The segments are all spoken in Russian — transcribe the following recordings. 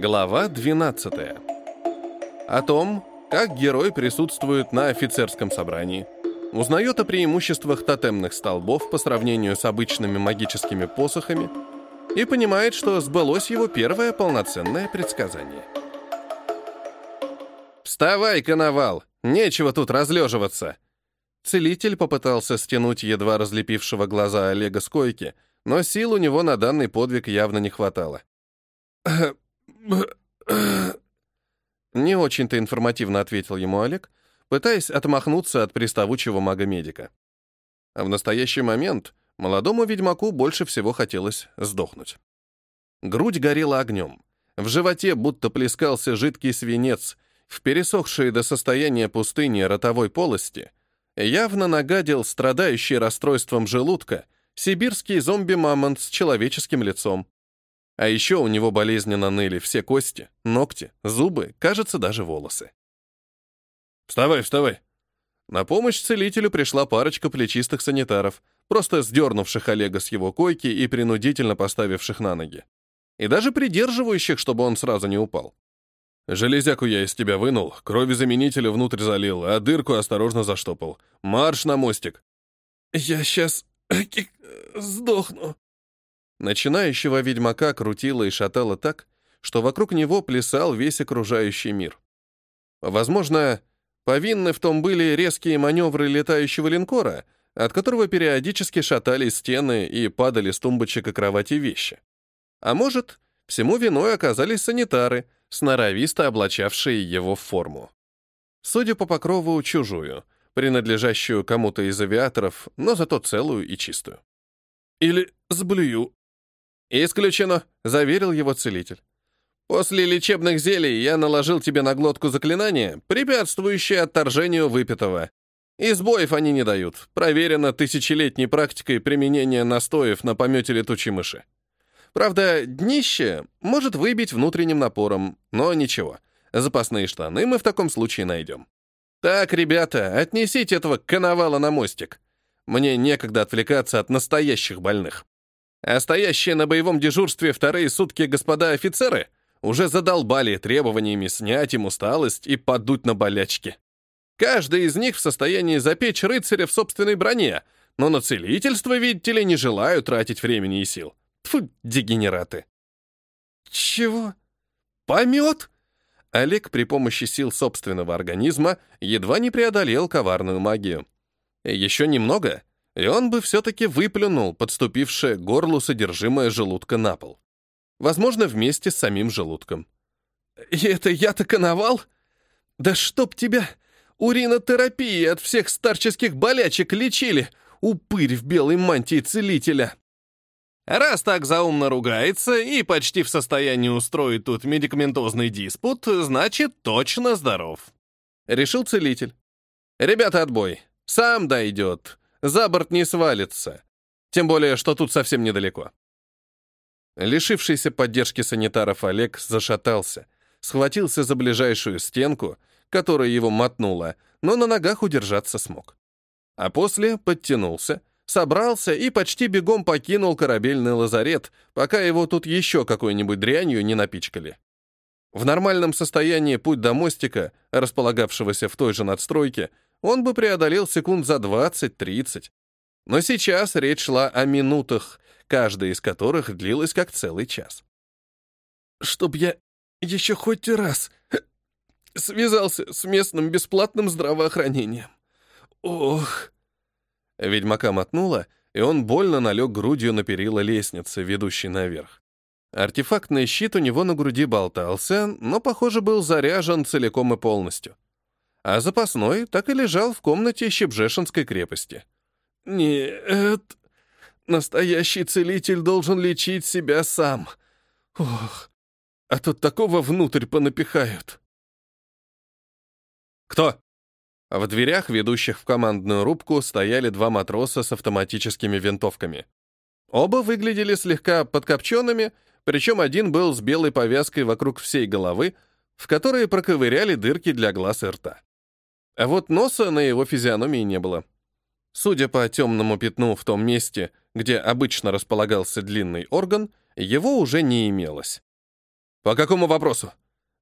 Глава 12. О том, как герой присутствует на офицерском собрании, узнает о преимуществах тотемных столбов по сравнению с обычными магическими посохами и понимает, что сбылось его первое полноценное предсказание. «Вставай, коновал! Нечего тут разлеживаться!» Целитель попытался стянуть едва разлепившего глаза Олега с койки, но сил у него на данный подвиг явно не хватало. Не очень-то информативно ответил ему Олег, пытаясь отмахнуться от приставучего мага-медика. А в настоящий момент молодому ведьмаку больше всего хотелось сдохнуть. Грудь горела огнем. В животе будто плескался жидкий свинец, в пересохшей до состояния пустыни ротовой полости явно нагадил страдающий расстройством желудка сибирский зомби-мамонт с человеческим лицом. А еще у него болезненно ныли все кости, ногти, зубы, кажется, даже волосы. «Вставай, вставай!» На помощь целителю пришла парочка плечистых санитаров, просто сдернувших Олега с его койки и принудительно поставивших на ноги. И даже придерживающих, чтобы он сразу не упал. «Железяку я из тебя вынул, крови заменителя внутрь залил, а дырку осторожно заштопал. Марш на мостик!» «Я сейчас сдохну», Начинающего ведьмака крутило и шатало так, что вокруг него плясал весь окружающий мир. Возможно, повинны в том были резкие маневры летающего линкора, от которого периодически шатались стены и падали с тумбочек и кровати вещи. А может, всему виной оказались санитары, сноровисто облачавшие его в форму. Судя по покрову, чужую, принадлежащую кому-то из авиаторов, но зато целую и чистую. «Или сблюю», «Исключено», — заверил его целитель. «После лечебных зелий я наложил тебе на глотку заклинание, препятствующее отторжению выпитого. И сбоев они не дают. Проверено тысячелетней практикой применения настоев на помете летучей мыши. Правда, днище может выбить внутренним напором, но ничего. Запасные штаны мы в таком случае найдем. Так, ребята, отнесите этого коновала на мостик. Мне некогда отвлекаться от настоящих больных. А стоящие на боевом дежурстве вторые сутки господа офицеры уже задолбали требованиями снять им усталость и подуть на болячки. Каждый из них в состоянии запечь рыцаря в собственной броне, но на целительство, видите ли, не желают тратить времени и сил. Тьфу, дегенераты. Чего? Помет? Олег при помощи сил собственного организма едва не преодолел коварную магию. Еще немного, и он бы все-таки выплюнул подступившее горлу содержимое желудка на пол. Возможно, вместе с самим желудком. «И это я-то коновал? Да чтоб тебя! Уринотерапии от всех старческих болячек лечили! Упырь в белой мантии целителя!» Раз так заумно ругается и почти в состоянии устроить тут медикаментозный диспут, значит, точно здоров. Решил целитель. Ребята, отбой. Сам дойдет за борт не свалится. Тем более, что тут совсем недалеко. Лишившийся поддержки санитаров Олег зашатался, схватился за ближайшую стенку, которая его мотнула, но на ногах удержаться смог. А после подтянулся, собрался и почти бегом покинул корабельный лазарет, пока его тут еще какой-нибудь дрянью не напичкали. В нормальном состоянии путь до мостика, располагавшегося в той же надстройке, он бы преодолел секунд за 20-30. Но сейчас речь шла о минутах, каждая из которых длилась как целый час. «Чтоб я еще хоть раз связался с местным бесплатным здравоохранением. Ох!» Ведьмака мотнула, и он больно налег грудью на перила лестницы, ведущей наверх. Артефактный щит у него на груди болтался, но, похоже, был заряжен целиком и полностью а запасной так и лежал в комнате Щебжешинской крепости. «Нет, настоящий целитель должен лечить себя сам. Ох, а тут такого внутрь понапихают». «Кто?» В дверях, ведущих в командную рубку, стояли два матроса с автоматическими винтовками. Оба выглядели слегка подкопченными, причем один был с белой повязкой вокруг всей головы, в которые проковыряли дырки для глаз и рта. А вот носа на его физиономии не было. Судя по темному пятну в том месте, где обычно располагался длинный орган, его уже не имелось. «По какому вопросу?»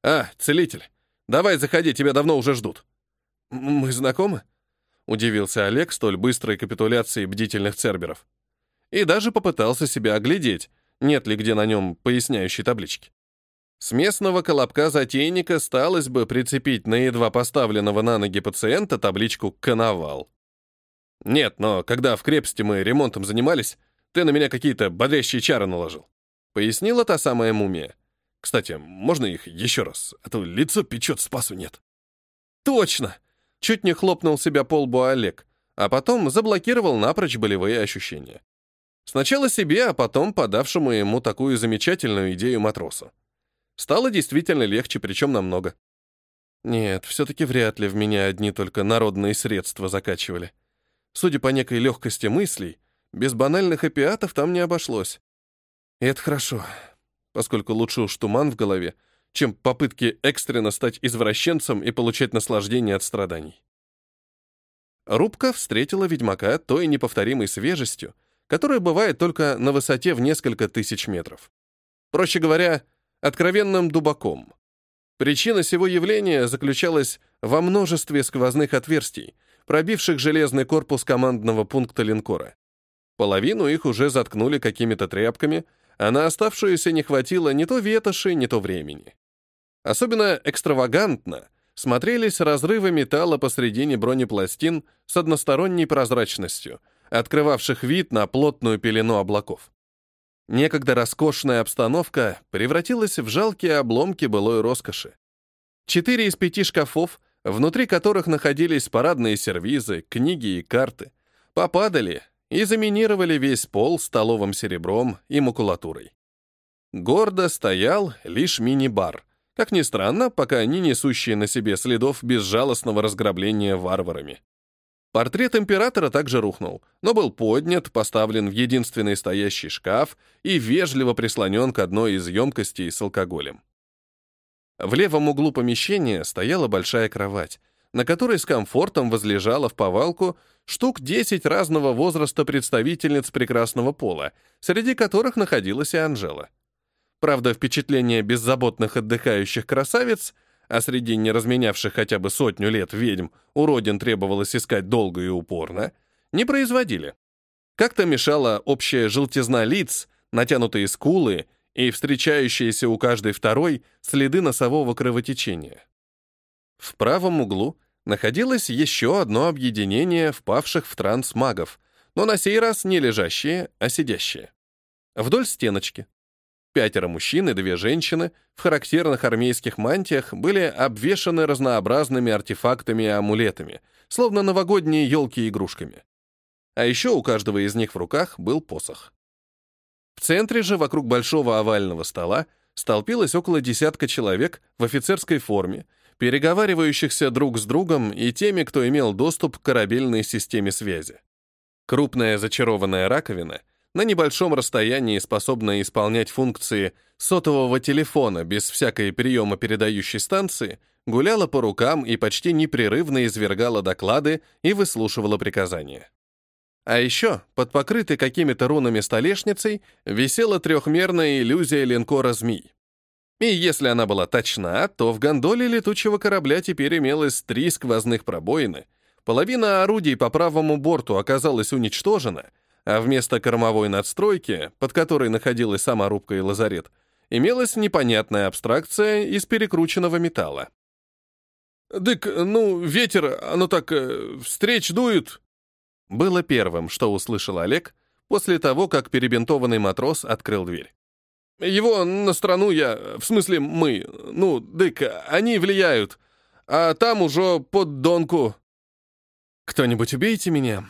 «А, целитель. Давай заходи, тебя давно уже ждут». «Мы знакомы?» — удивился Олег столь быстрой капитуляции бдительных церберов. И даже попытался себя оглядеть, нет ли где на нем поясняющей таблички. С местного колобка затейника сталось бы прицепить на едва поставленного на ноги пациента табличку «Коновал». «Нет, но когда в крепости мы ремонтом занимались, ты на меня какие-то бодрящие чары наложил», — пояснила та самая мумия. «Кстати, можно их еще раз, а то лицо печет, спасу нет». «Точно!» — чуть не хлопнул себя по лбу Олег, а потом заблокировал напрочь болевые ощущения. Сначала себе, а потом подавшему ему такую замечательную идею матросу. Стало действительно легче, причем намного. Нет, все-таки вряд ли в меня одни только народные средства закачивали. Судя по некой легкости мыслей, без банальных опиатов там не обошлось. И это хорошо, поскольку лучше уж туман в голове, чем попытки экстренно стать извращенцем и получать наслаждение от страданий. Рубка встретила ведьмака той неповторимой свежестью, которая бывает только на высоте в несколько тысяч метров. Проще говоря, откровенным дубаком. Причина сего явления заключалась во множестве сквозных отверстий, пробивших железный корпус командного пункта линкора. Половину их уже заткнули какими-то тряпками, а на оставшуюся не хватило ни то ветоши, ни то времени. Особенно экстравагантно смотрелись разрывы металла посредине бронепластин с односторонней прозрачностью, открывавших вид на плотную пелену облаков. Некогда роскошная обстановка превратилась в жалкие обломки былой роскоши. Четыре из пяти шкафов, внутри которых находились парадные сервизы, книги и карты, попадали и заминировали весь пол столовым серебром и макулатурой. Гордо стоял лишь мини-бар, как ни странно, пока не несущие на себе следов безжалостного разграбления варварами. Портрет императора также рухнул, но был поднят, поставлен в единственный стоящий шкаф и вежливо прислонен к одной из емкостей с алкоголем. В левом углу помещения стояла большая кровать, на которой с комфортом возлежала в повалку штук 10 разного возраста представительниц прекрасного пола, среди которых находилась и Анжела. Правда, впечатление беззаботных отдыхающих красавиц — а среди неразменявших хотя бы сотню лет ведьм уродин требовалось искать долго и упорно, не производили. Как-то мешала общая желтизна лиц, натянутые скулы и встречающиеся у каждой второй следы носового кровотечения. В правом углу находилось еще одно объединение впавших в транс магов, но на сей раз не лежащие, а сидящие. Вдоль стеночки, Пятеро мужчин и две женщины в характерных армейских мантиях были обвешаны разнообразными артефактами и амулетами, словно новогодние елки игрушками. А еще у каждого из них в руках был посох. В центре же, вокруг большого овального стола, столпилось около десятка человек в офицерской форме, переговаривающихся друг с другом и теми, кто имел доступ к корабельной системе связи. Крупная зачарованная раковина — на небольшом расстоянии способная исполнять функции сотового телефона без всякой приема передающей станции, гуляла по рукам и почти непрерывно извергала доклады и выслушивала приказания. А еще, под покрытой какими-то рунами столешницей, висела трехмерная иллюзия линкора «Змей». И если она была точна, то в гондоле летучего корабля теперь имелось три сквозных пробоины, половина орудий по правому борту оказалась уничтожена — а вместо кормовой надстройки, под которой находилась сама рубка и лазарет, имелась непонятная абстракция из перекрученного металла. «Дык, ну, ветер, оно так, э, встреч дует!» Было первым, что услышал Олег после того, как перебинтованный матрос открыл дверь. «Его на страну я, в смысле мы, ну, дык, они влияют, а там уже под донку...» «Кто-нибудь убейте меня,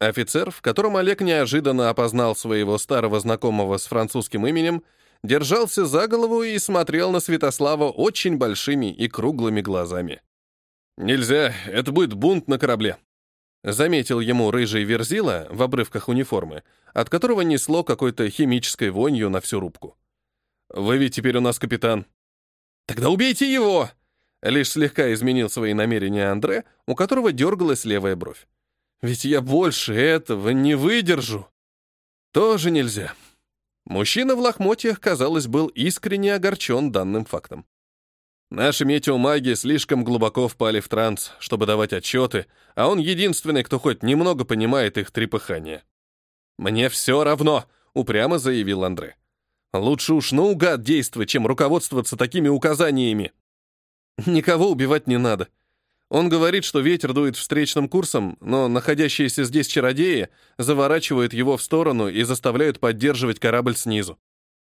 Офицер, в котором Олег неожиданно опознал своего старого знакомого с французским именем, держался за голову и смотрел на Святослава очень большими и круглыми глазами. «Нельзя, это будет бунт на корабле», — заметил ему рыжий верзила в обрывках униформы, от которого несло какой-то химической вонью на всю рубку. «Вы ведь теперь у нас капитан». «Тогда убейте его!» Лишь слегка изменил свои намерения Андре, у которого дергалась левая бровь. Ведь я больше этого не выдержу. Тоже нельзя. Мужчина в лохмотьях, казалось, был искренне огорчен данным фактом. Наши метеомаги слишком глубоко впали в транс, чтобы давать отчеты, а он единственный, кто хоть немного понимает их трепыхание. «Мне все равно», — упрямо заявил Андре. «Лучше уж наугад действовать, чем руководствоваться такими указаниями». «Никого убивать не надо. Он говорит, что ветер дует встречным курсом, но находящиеся здесь чародеи заворачивают его в сторону и заставляют поддерживать корабль снизу.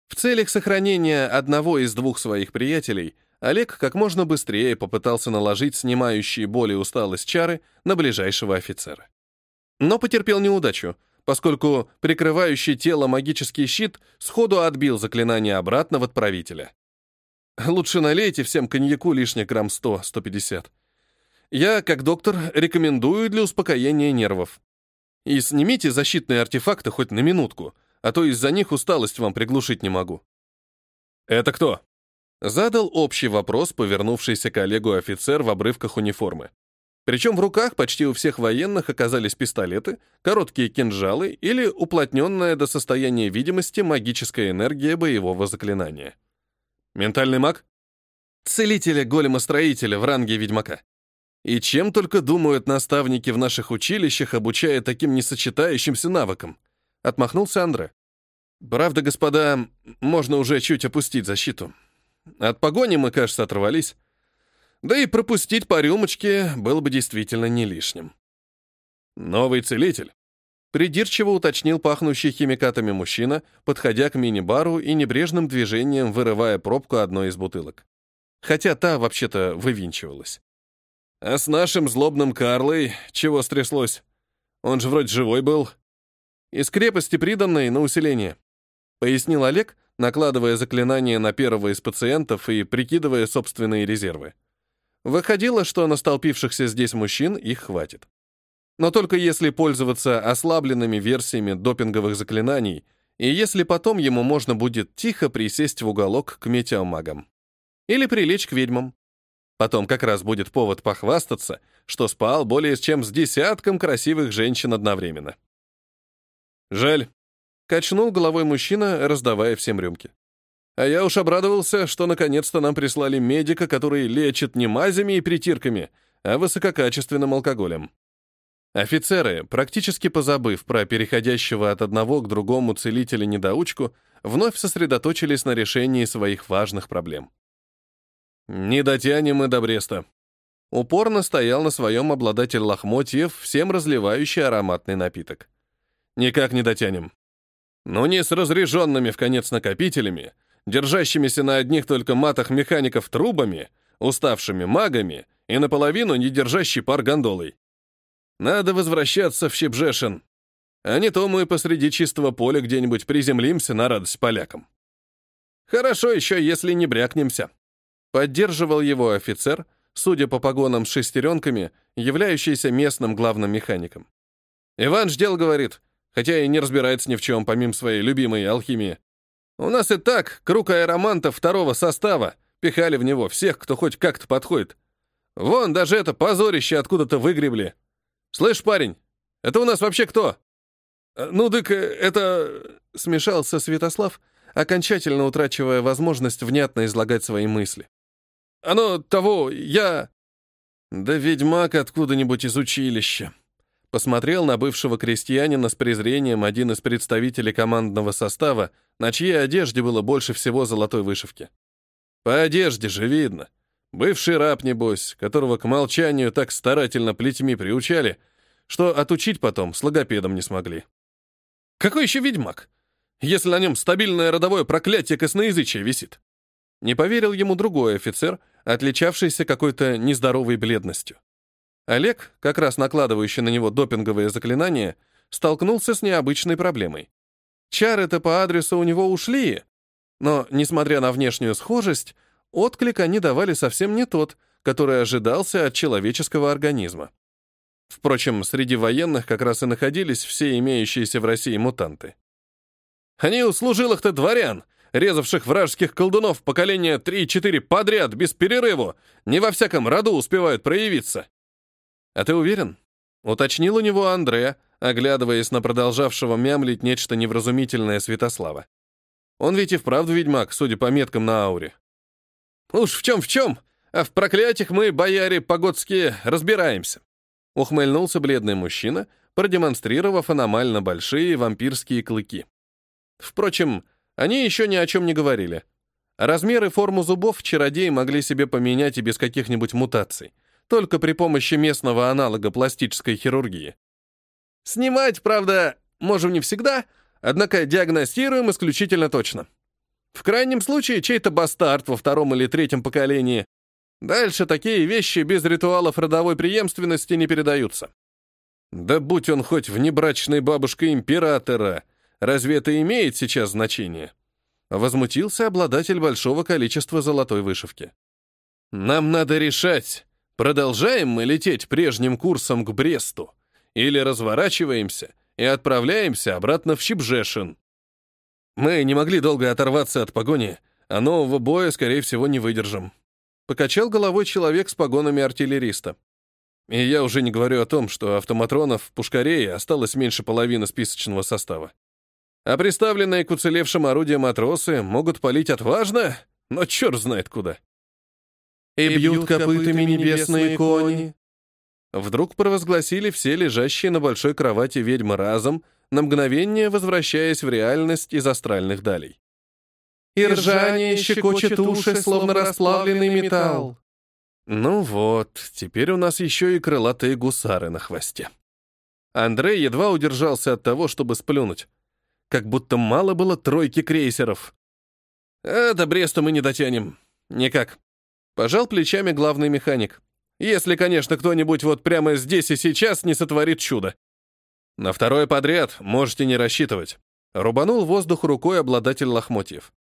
В целях сохранения одного из двух своих приятелей — Олег как можно быстрее попытался наложить снимающие боль и усталость чары на ближайшего офицера. Но потерпел неудачу, поскольку прикрывающий тело магический щит сходу отбил заклинание обратно в отправителя. Лучше налейте всем коньяку лишних грамм 100-150. Я, как доктор, рекомендую для успокоения нервов. И снимите защитные артефакты хоть на минутку, а то из-за них усталость вам приглушить не могу. «Это кто?» Задал общий вопрос повернувшийся коллегу офицер в обрывках униформы. Причем в руках почти у всех военных оказались пистолеты, короткие кинжалы или уплотненная до состояния видимости магическая энергия боевого заклинания. «Ментальный маг?» «Целителя-голема-строителя в ранге ведьмака. И чем только думают наставники в наших училищах, обучая таким несочетающимся навыкам?» Отмахнулся Андре. «Правда, господа, можно уже чуть опустить защиту. От погони мы, кажется, оторвались. Да и пропустить по рюмочке было бы действительно не лишним. Новый целитель. Придирчиво уточнил пахнущий химикатами мужчина, подходя к мини-бару и небрежным движением вырывая пробку одной из бутылок. Хотя та, вообще-то, вывинчивалась. А с нашим злобным Карлой чего стряслось? Он же вроде живой был. Из крепости приданной на усиление. Пояснил Олег, накладывая заклинание на первого из пациентов и прикидывая собственные резервы. Выходило, что на столпившихся здесь мужчин их хватит. Но только если пользоваться ослабленными версиями допинговых заклинаний, и если потом ему можно будет тихо присесть в уголок к метеомагам. Или прилечь к ведьмам. Потом как раз будет повод похвастаться, что спал более чем с десятком красивых женщин одновременно. Жаль, Качнул головой мужчина, раздавая всем рюмки. А я уж обрадовался, что наконец-то нам прислали медика, который лечит не мазями и притирками, а высококачественным алкоголем. Офицеры, практически позабыв про переходящего от одного к другому целителя-недоучку, вновь сосредоточились на решении своих важных проблем. «Не дотянем мы до Бреста», Упорно стоял на своем обладатель лохмотьев, всем разливающий ароматный напиток. «Никак не дотянем. Но не с разряженными в конец накопителями, держащимися на одних только матах механиков трубами, уставшими магами и наполовину не держащий пар гондолой. Надо возвращаться в Щебжешин, а не то мы посреди чистого поля где-нибудь приземлимся на радость полякам. Хорошо еще, если не брякнемся. Поддерживал его офицер, судя по погонам с шестеренками, являющийся местным главным механиком. Иван ждел, говорит, хотя и не разбирается ни в чем, помимо своей любимой алхимии. У нас и так круг аэромантов второго состава, пихали в него всех, кто хоть как-то подходит. Вон, даже это позорище откуда-то выгребли. Слышь, парень, это у нас вообще кто? «Э, ну, дык, э, это... Смешался Святослав, окончательно утрачивая возможность внятно излагать свои мысли. Оно того, я... Да ведьмак откуда-нибудь из училища. Посмотрел на бывшего крестьянина с презрением один из представителей командного состава, на чьей одежде было больше всего золотой вышивки. По одежде же видно. Бывший раб, небось, которого к молчанию так старательно плетьми приучали, что отучить потом с логопедом не смогли. Какой еще ведьмак, если на нем стабильное родовое проклятие косноязычия висит? Не поверил ему другой офицер, отличавшийся какой-то нездоровой бледностью. Олег, как раз накладывающий на него допинговые заклинания, столкнулся с необычной проблемой. Чары-то по адресу у него ушли, но, несмотря на внешнюю схожесть, отклик они давали совсем не тот, который ожидался от человеческого организма. Впрочем, среди военных как раз и находились все имеющиеся в России мутанты. Они у служилых-то дворян, резавших вражеских колдунов поколения 3-4 подряд, без перерыву, не во всяком роду успевают проявиться. «А ты уверен?» — уточнил у него Андре, оглядываясь на продолжавшего мямлить нечто невразумительное Святослава. Он ведь и вправду ведьмак, судя по меткам на ауре. Уж в чем в чем, а в проклятиях мы, бояре погодские, разбираемся. Ухмыльнулся бледный мужчина, продемонстрировав аномально большие вампирские клыки. Впрочем, они еще ни о чем не говорили. Размер и форму зубов чародеи могли себе поменять и без каких-нибудь мутаций, только при помощи местного аналога пластической хирургии. Снимать, правда, можем не всегда, однако диагностируем исключительно точно. В крайнем случае, чей-то бастард во втором или третьем поколении. Дальше такие вещи без ритуалов родовой преемственности не передаются. Да будь он хоть внебрачной бабушкой императора, разве это имеет сейчас значение? Возмутился обладатель большого количества золотой вышивки. Нам надо решать, продолжаем мы лететь прежним курсом к Бресту или разворачиваемся и отправляемся обратно в Щебжешин. Мы не могли долго оторваться от погони, а нового боя, скорее всего, не выдержим. Покачал головой человек с погонами артиллериста. И я уже не говорю о том, что автоматронов в Пушкарее осталось меньше половины списочного состава. А приставленные к уцелевшим орудиям матросы могут палить отважно, но черт знает куда. «И бьют копытами небесные кони». Вдруг провозгласили все лежащие на большой кровати ведьмы разом, на мгновение возвращаясь в реальность из астральных далей. «И ржание щекочет уши, словно расплавленный металл». Ну вот, теперь у нас еще и крылатые гусары на хвосте. Андрей едва удержался от того, чтобы сплюнуть. Как будто мало было тройки крейсеров. До Бреста мы не дотянем. Никак. Пожал плечами главный механик. Если, конечно, кто-нибудь вот прямо здесь и сейчас не сотворит чудо. На второе подряд можете не рассчитывать. Рубанул воздух рукой обладатель лохмотьев.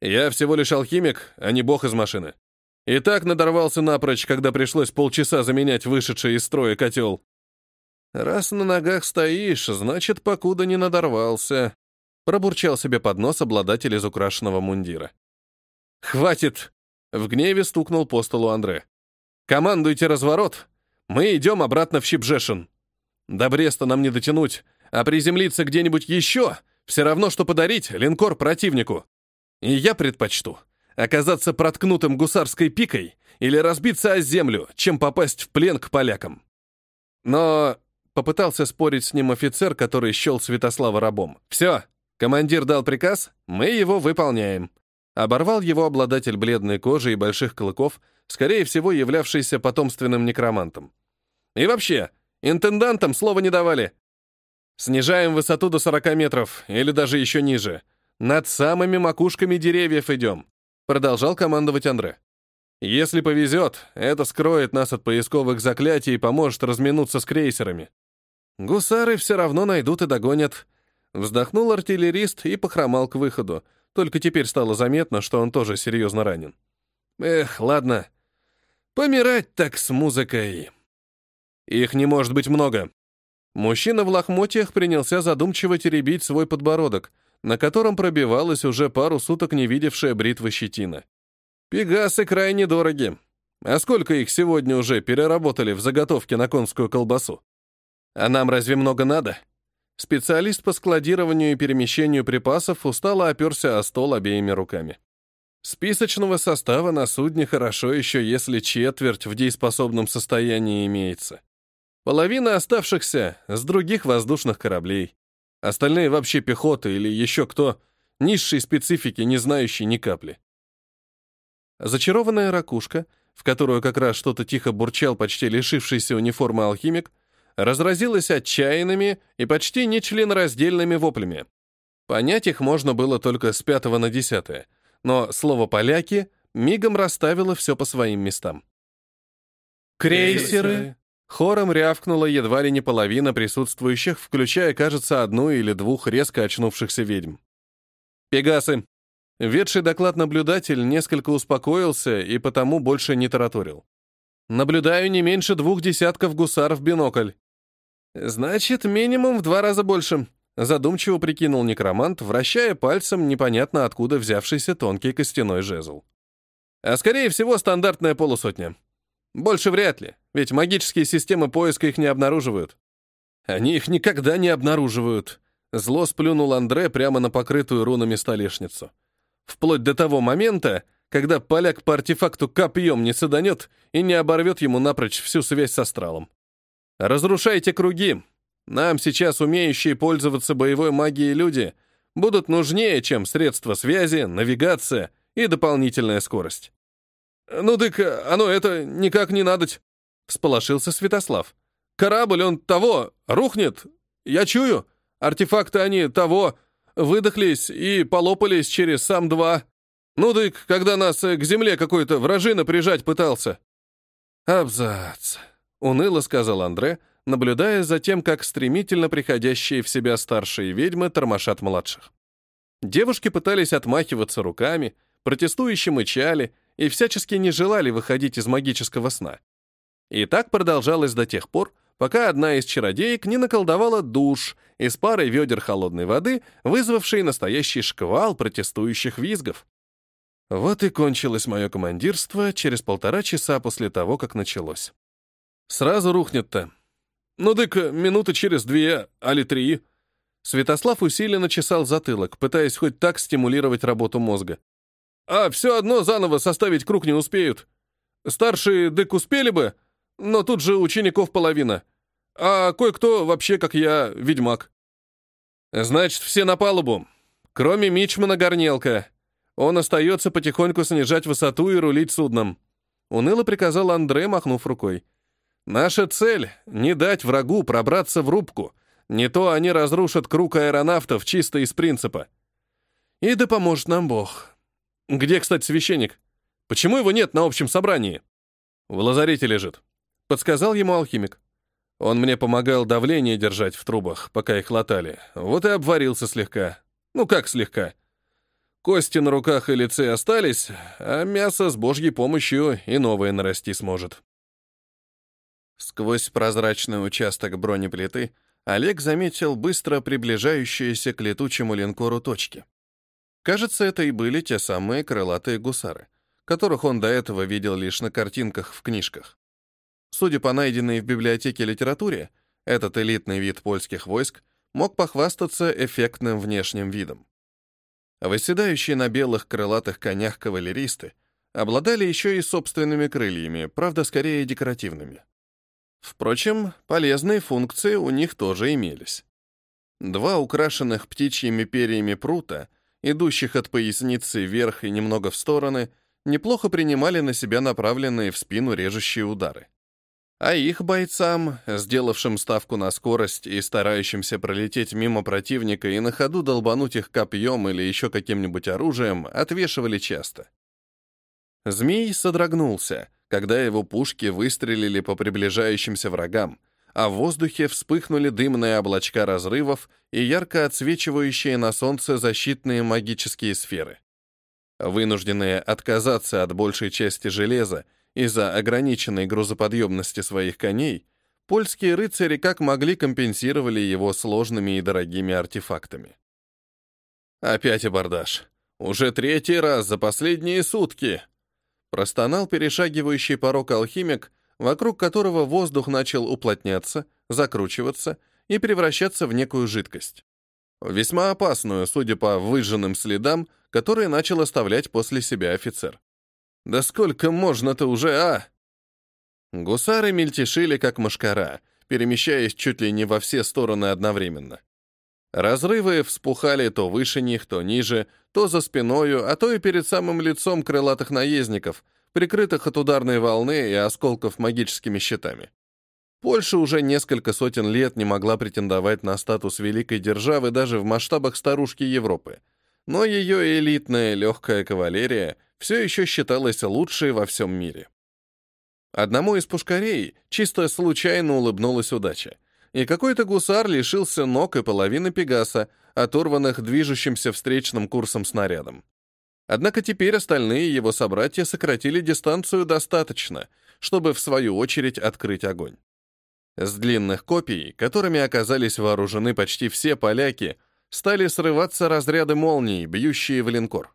Я всего лишь алхимик, а не бог из машины. И так надорвался напрочь, когда пришлось полчаса заменять вышедший из строя котел. Раз на ногах стоишь, значит, покуда не надорвался. Пробурчал себе под нос обладатель из украшенного мундира. «Хватит!» — в гневе стукнул по столу Андре. «Командуйте разворот! Мы идем обратно в Щипжешин. До Бреста нам не дотянуть, а приземлиться где-нибудь еще все равно, что подарить линкор противнику. И я предпочту оказаться проткнутым гусарской пикой или разбиться о землю, чем попасть в плен к полякам. Но попытался спорить с ним офицер, который счел Святослава рабом. «Все, командир дал приказ, мы его выполняем». Оборвал его обладатель бледной кожи и больших клыков, скорее всего, являвшийся потомственным некромантом. «И вообще, интендантам слова не давали. Снижаем высоту до 40 метров, или даже еще ниже. Над самыми макушками деревьев идем. Продолжал командовать Андре. «Если повезет, это скроет нас от поисковых заклятий и поможет разминуться с крейсерами. Гусары все равно найдут и догонят». Вздохнул артиллерист и похромал к выходу. Только теперь стало заметно, что он тоже серьезно ранен. «Эх, ладно. Помирать так с музыкой». «Их не может быть много». Мужчина в лохмотьях принялся задумчиво теребить свой подбородок — на котором пробивалась уже пару суток не видевшая бритвы щетина. Пегасы крайне дороги. А сколько их сегодня уже переработали в заготовке на конскую колбасу? А нам разве много надо? Специалист по складированию и перемещению припасов устало оперся о стол обеими руками. Списочного состава на судне хорошо еще, если четверть в дееспособном состоянии имеется. Половина оставшихся с других воздушных кораблей. Остальные вообще пехота или еще кто, низшей специфики, не знающий ни капли. Зачарованная ракушка, в которую как раз что-то тихо бурчал почти лишившийся униформы алхимик, разразилась отчаянными и почти нечленораздельными воплями. Понять их можно было только с пятого на десятое, но слово «поляки» мигом расставило все по своим местам. «Крейсеры!» Хором рявкнула едва ли не половина присутствующих, включая, кажется, одну или двух резко очнувшихся ведьм. «Пегасы!» Ведший доклад наблюдатель несколько успокоился и потому больше не тараторил. «Наблюдаю не меньше двух десятков гусар в бинокль». «Значит, минимум в два раза больше», — задумчиво прикинул некромант, вращая пальцем непонятно откуда взявшийся тонкий костяной жезл. «А скорее всего, стандартная полусотня. Больше вряд ли, ведь магические системы поиска их не обнаруживают. Они их никогда не обнаруживают. Зло сплюнул Андре прямо на покрытую рунами столешницу. Вплоть до того момента, когда поляк по артефакту копьем не саданет и не оборвет ему напрочь всю связь с астралом. Разрушайте круги. Нам сейчас умеющие пользоваться боевой магией люди будут нужнее, чем средства связи, навигация и дополнительная скорость. «Ну дык, оно это никак не надоть», — всполошился Святослав. «Корабль, он того, рухнет. Я чую. Артефакты они того, выдохлись и полопались через сам два. Ну дык, когда нас к земле какой-то вражина прижать пытался». «Абзац», — уныло сказал Андре, наблюдая за тем, как стремительно приходящие в себя старшие ведьмы тормошат младших. Девушки пытались отмахиваться руками, протестующие мычали и всячески не желали выходить из магического сна. И так продолжалось до тех пор, пока одна из чародеек не наколдовала душ из пары ведер холодной воды, вызвавшей настоящий шквал протестующих визгов. Вот и кончилось мое командирство через полтора часа после того, как началось. Сразу рухнет-то. Ну дык, минуты через две, али три. Святослав усиленно чесал затылок, пытаясь хоть так стимулировать работу мозга. А все одно заново составить круг не успеют. Старшие дык успели бы, но тут же учеников половина. А кое-кто вообще, как я, ведьмак. Значит, все на палубу. Кроме Мичмана Горнелка. Он остается потихоньку снижать высоту и рулить судном. Уныло приказал Андре, махнув рукой. Наша цель — не дать врагу пробраться в рубку. Не то они разрушат круг аэронавтов чисто из принципа. И да поможет нам Бог. Где, кстати, священник? Почему его нет на общем собрании? В лазарете лежит. Подсказал ему алхимик. Он мне помогал давление держать в трубах, пока их латали. Вот и обварился слегка. Ну как слегка? Кости на руках и лице остались, а мясо с божьей помощью и новое нарасти сможет. Сквозь прозрачный участок бронеплиты Олег заметил быстро приближающиеся к летучему линкору точки. Кажется, это и были те самые крылатые гусары, которых он до этого видел лишь на картинках в книжках. Судя по найденной в библиотеке литературе, этот элитный вид польских войск мог похвастаться эффектным внешним видом. Восседающие на белых крылатых конях кавалеристы обладали еще и собственными крыльями, правда, скорее декоративными. Впрочем, полезные функции у них тоже имелись. Два украшенных птичьими перьями прута идущих от поясницы вверх и немного в стороны, неплохо принимали на себя направленные в спину режущие удары. А их бойцам, сделавшим ставку на скорость и старающимся пролететь мимо противника и на ходу долбануть их копьем или еще каким-нибудь оружием, отвешивали часто. Змей содрогнулся, когда его пушки выстрелили по приближающимся врагам, а в воздухе вспыхнули дымные облачка разрывов и ярко отсвечивающие на солнце защитные магические сферы. Вынужденные отказаться от большей части железа из-за ограниченной грузоподъемности своих коней, польские рыцари как могли компенсировали его сложными и дорогими артефактами. Опять абордаж. Уже третий раз за последние сутки. Простонал перешагивающий порог алхимик, вокруг которого воздух начал уплотняться, закручиваться и превращаться в некую жидкость. Весьма опасную, судя по выжженным следам, которые начал оставлять после себя офицер. «Да сколько можно-то уже, а?» Гусары мельтешили, как мошкара, перемещаясь чуть ли не во все стороны одновременно. Разрывы вспухали то выше них, то ниже, то за спиною, а то и перед самым лицом крылатых наездников — прикрытых от ударной волны и осколков магическими щитами. Польша уже несколько сотен лет не могла претендовать на статус великой державы даже в масштабах старушки Европы, но ее элитная легкая кавалерия все еще считалась лучшей во всем мире. Одному из пушкарей чисто случайно улыбнулась удача, и какой-то гусар лишился ног и половины пегаса, оторванных движущимся встречным курсом снарядом. Однако теперь остальные его собратья сократили дистанцию достаточно, чтобы в свою очередь открыть огонь. С длинных копий, которыми оказались вооружены почти все поляки, стали срываться разряды молний, бьющие в линкор.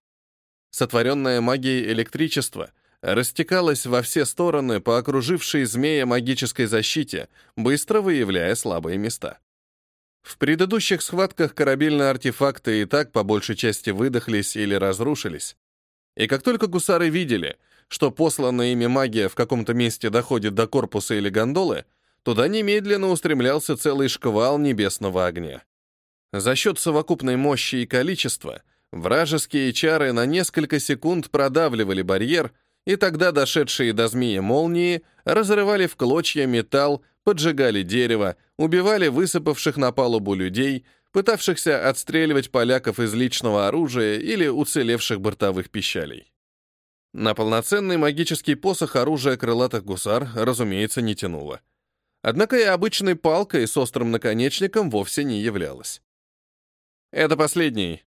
Сотворенная магией электричество растекалось во все стороны по окружившей змея магической защите, быстро выявляя слабые места. В предыдущих схватках корабельные артефакты и так по большей части выдохлись или разрушились. И как только гусары видели, что посланная ими магия в каком-то месте доходит до корпуса или гондолы, туда немедленно устремлялся целый шквал небесного огня. За счет совокупной мощи и количества вражеские чары на несколько секунд продавливали барьер, и тогда дошедшие до змеи молнии разрывали в клочья металл, поджигали дерево, убивали высыпавших на палубу людей, пытавшихся отстреливать поляков из личного оружия или уцелевших бортовых пищалей. На полноценный магический посох оружия крылатых гусар, разумеется, не тянуло. Однако и обычной палкой с острым наконечником вовсе не являлась. «Это последний», —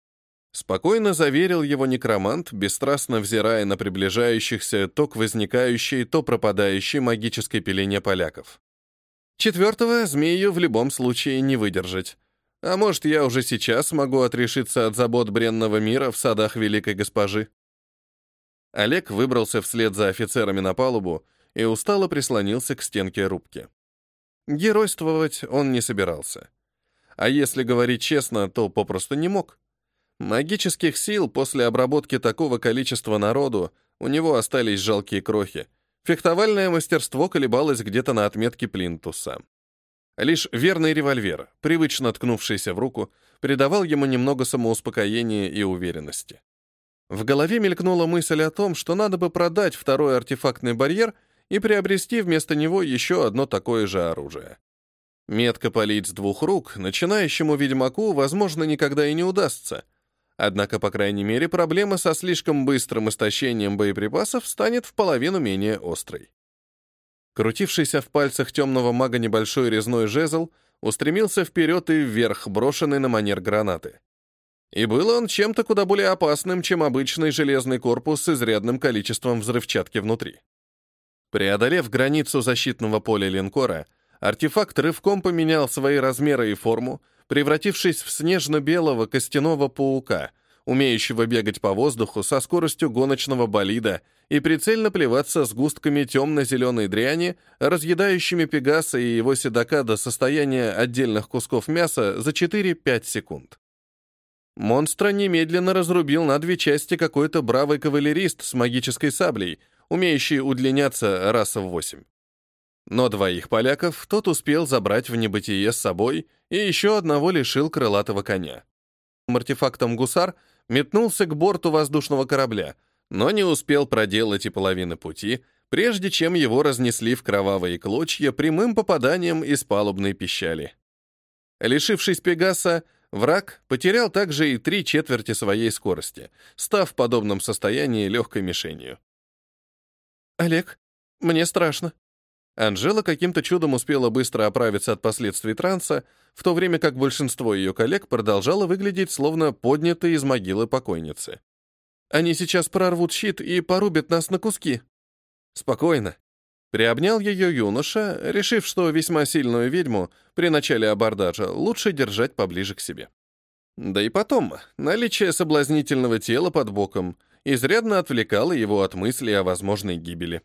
спокойно заверил его некромант, бесстрастно взирая на приближающихся то к возникающей, то пропадающей магической пелене поляков. Четвертого змею в любом случае не выдержать. А может, я уже сейчас могу отрешиться от забот бренного мира в садах великой госпожи? Олег выбрался вслед за офицерами на палубу и устало прислонился к стенке рубки. Геройствовать он не собирался. А если говорить честно, то попросту не мог. Магических сил после обработки такого количества народу у него остались жалкие крохи. Фехтовальное мастерство колебалось где-то на отметке плинтуса. Лишь верный револьвер, привычно ткнувшийся в руку, придавал ему немного самоуспокоения и уверенности. В голове мелькнула мысль о том, что надо бы продать второй артефактный барьер и приобрести вместо него еще одно такое же оружие. Метко палить с двух рук начинающему ведьмаку, возможно, никогда и не удастся. Однако, по крайней мере, проблема со слишком быстрым истощением боеприпасов станет в половину менее острой. Крутившийся в пальцах темного мага небольшой резной жезл устремился вперед и вверх, брошенный на манер гранаты. И был он чем-то куда более опасным, чем обычный железный корпус с изрядным количеством взрывчатки внутри. Преодолев границу защитного поля линкора, Артефакт рывком поменял свои размеры и форму, превратившись в снежно-белого костяного паука, умеющего бегать по воздуху со скоростью гоночного болида и прицельно плеваться с густками темно-зеленой дряни, разъедающими Пегаса и его седока до состояния отдельных кусков мяса за 4-5 секунд. Монстра немедленно разрубил на две части какой-то бравый кавалерист с магической саблей, умеющий удлиняться раз в восемь. Но двоих поляков тот успел забрать в небытие с собой и еще одного лишил крылатого коня. Артефактом «Гусар» метнулся к борту воздушного корабля, но не успел проделать и половины пути, прежде чем его разнесли в кровавые клочья прямым попаданием из палубной пищали. Лишившись Пегаса, враг потерял также и три четверти своей скорости, став в подобном состоянии легкой мишенью. «Олег, мне страшно», Анжела каким-то чудом успела быстро оправиться от последствий транса, в то время как большинство ее коллег продолжало выглядеть словно поднятые из могилы покойницы. «Они сейчас прорвут щит и порубят нас на куски». «Спокойно». Приобнял ее юноша, решив, что весьма сильную ведьму при начале абордажа лучше держать поближе к себе. Да и потом, наличие соблазнительного тела под боком изрядно отвлекало его от мыслей о возможной гибели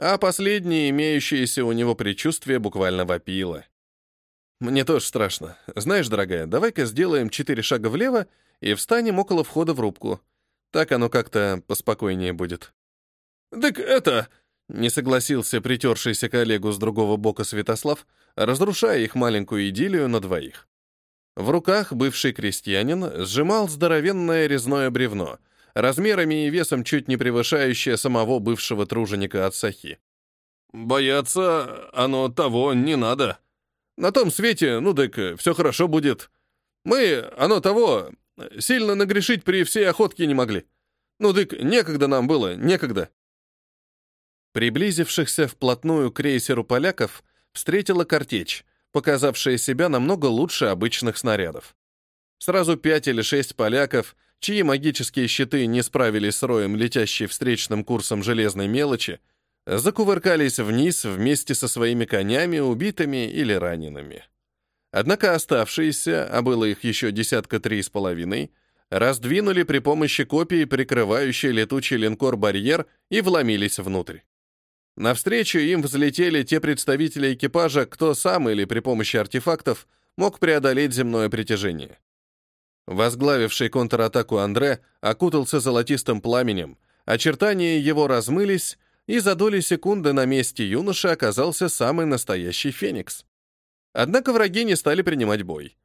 а последнее, имеющееся у него предчувствие, буквально вопило. «Мне тоже страшно. Знаешь, дорогая, давай-ка сделаем четыре шага влево и встанем около входа в рубку. Так оно как-то поспокойнее будет». «Так это...» — не согласился притершийся коллегу с другого бока Святослав, разрушая их маленькую идиллию на двоих. В руках бывший крестьянин сжимал здоровенное резное бревно — размерами и весом чуть не превышающее самого бывшего труженика от Сахи. «Бояться оно того не надо. На том свете, ну так все хорошо будет. Мы, оно того, сильно нагрешить при всей охотке не могли. Ну так некогда нам было, некогда». Приблизившихся вплотную к крейсеру поляков встретила картечь, показавшая себя намного лучше обычных снарядов. Сразу пять или шесть поляков — чьи магические щиты не справились с роем летящей встречным курсом железной мелочи, закувыркались вниз вместе со своими конями, убитыми или ранеными. Однако оставшиеся, а было их еще десятка три с половиной, раздвинули при помощи копии прикрывающий летучий линкор барьер и вломились внутрь. Навстречу им взлетели те представители экипажа, кто сам или при помощи артефактов мог преодолеть земное притяжение. Возглавивший контратаку Андре окутался золотистым пламенем, очертания его размылись, и за доли секунды на месте юноши оказался самый настоящий феникс. Однако враги не стали принимать бой.